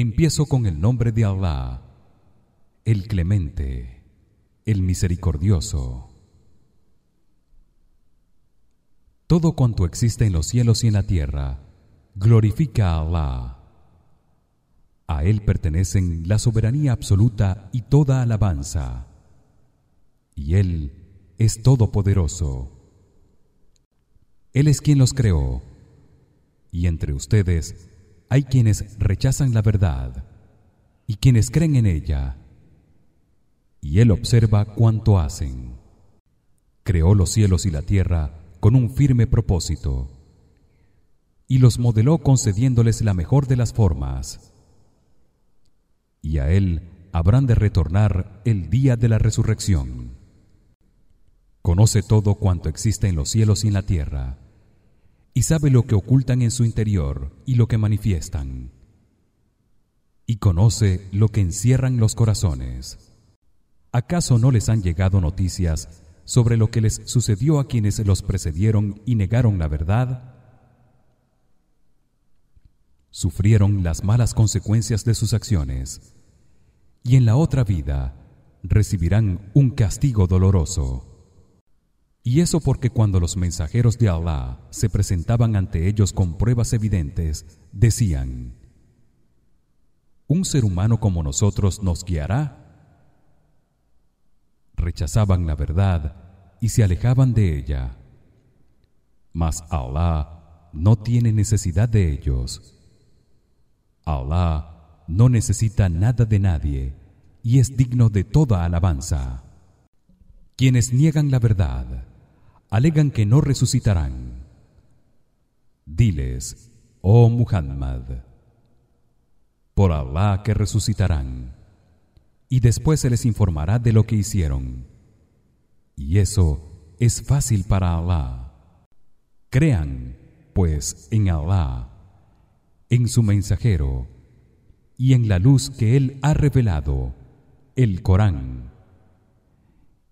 Empiezo con el nombre de Allah, el Clemente, el Misericordioso. Todo cuanto existe en los cielos y en la tierra glorifica a Allah. A él pertenecen la soberanía absoluta y toda alabanza. Y él es todopoderoso. Él es quien los creó. Y entre ustedes hay quienes rechazan la verdad y quienes creen en ella. Y él observa cuánto hacen. Creó los cielos y la tierra con un firme propósito y los modeló concediéndoles la mejor de las formas. Y a él habrán de retornar el día de la resurrección. Conoce todo cuanto existe en los cielos y en la tierra y sabe lo que ocultan en su interior y lo que manifiestan. Y conoce lo que encierran los corazones. ¿Acaso no les han llegado noticias sobre lo que les sucedió a quienes los precedieron y negaron la verdad? Sufrieron las malas consecuencias de sus acciones y en la otra vida recibirán un castigo doloroso. Y eso porque cuando los mensajeros de Allah se presentaban ante ellos con pruebas evidentes, decían: ¿Un ser humano como nosotros nos guiará? rechazaban la verdad y se alejaban de ella. Mas Allah no tiene necesidad de ellos. Allah no necesita nada de nadie y es digno de toda alabanza. Quienes niegan la verdad alegan que no resucitarán. Diles, oh Muhammad, por Allah que resucitarán y después se les informará de lo que hicieron. Y eso es fácil para Allah. Crean pues en Allah, en su mensajero y en la luz que él ha revelado, el Corán.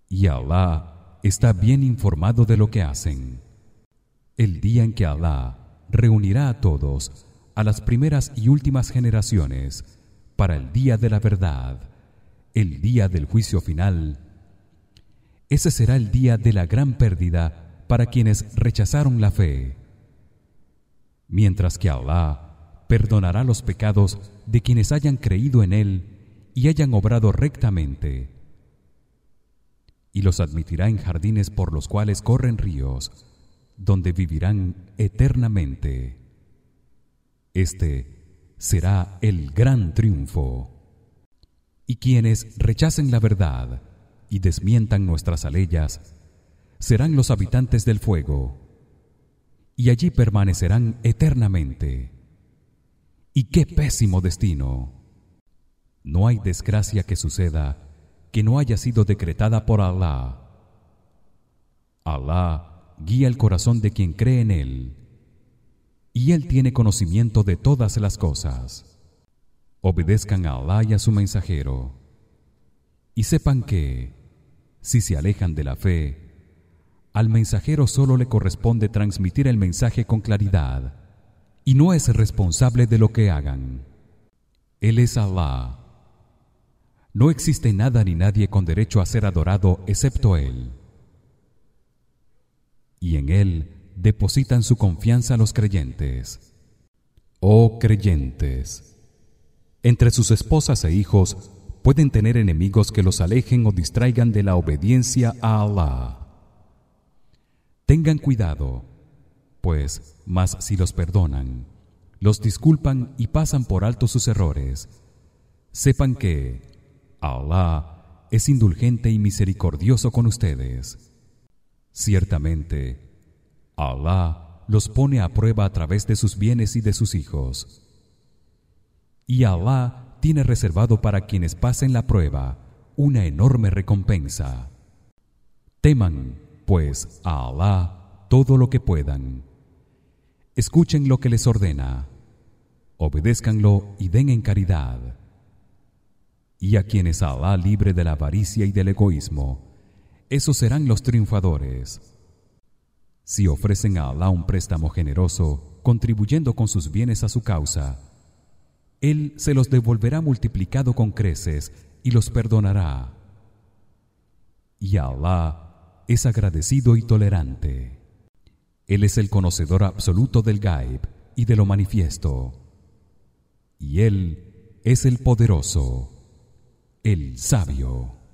Y Allah está bien informado de lo que hacen. El día en que Allah reunirá a todos a las primeras y últimas generaciones para el día de la verdad el día del juicio final ese será el día de la gran pérdida para quienes rechazaron la fe mientras que Allah perdonará los pecados de quienes hayan creído en él y hayan obrado rectamente y los admitirá en jardines por los cuales corren ríos donde vivirán eternamente. Este será el gran triunfo. Y quienes rechacen la verdad y desmientan nuestras aleyas serán los habitantes del fuego y allí permanecerán eternamente. Y qué pésimo destino. No hay desgracia que suceda que no haya sido decretada por Allah Allah guía el corazón de quien cree en él y él tiene conocimiento de todas las cosas. Obedezcan a Allah y a su mensajero y sepan que si se alejan de la fe al mensajero solo le corresponde transmitir el mensaje con claridad y no es responsable de lo que hagan. Él es Allah no existe nada ni nadie con derecho a ser adorado excepto él y en él depositan su confianza los creyentes oh creyentes entre sus esposas e hijos pueden tener enemigos que los alejen o distraigan de la obediencia a Allah. Tengan cuidado, pues más si los perdonan, los disculpan y pasan por alto sus errores, sepan que Allah es indulgente y misericordioso con ustedes. Ciertamente, Allah los pone a prueba a través de sus bienes y de sus hijos y Allah tiene reservado para quienes pasen la prueba una enorme recompensa. Teman, pues, a Allah todo lo que puedan. Escuchen lo que les ordena. Obedézcanlo y den en caridad. Y a quienes Allah libre de la avaricia y del egoísmo, esos serán los triunfadores. Si ofrecen a Allah un préstamo generoso, contribuyendo con sus bienes a su causa, él se los devolverá multiplicado con creces y los perdonará. Y Allah es agradecido y tolerante. Él es el conocedor absoluto del Gaib y de lo manifiesto. Y él es el poderoso, el sabio.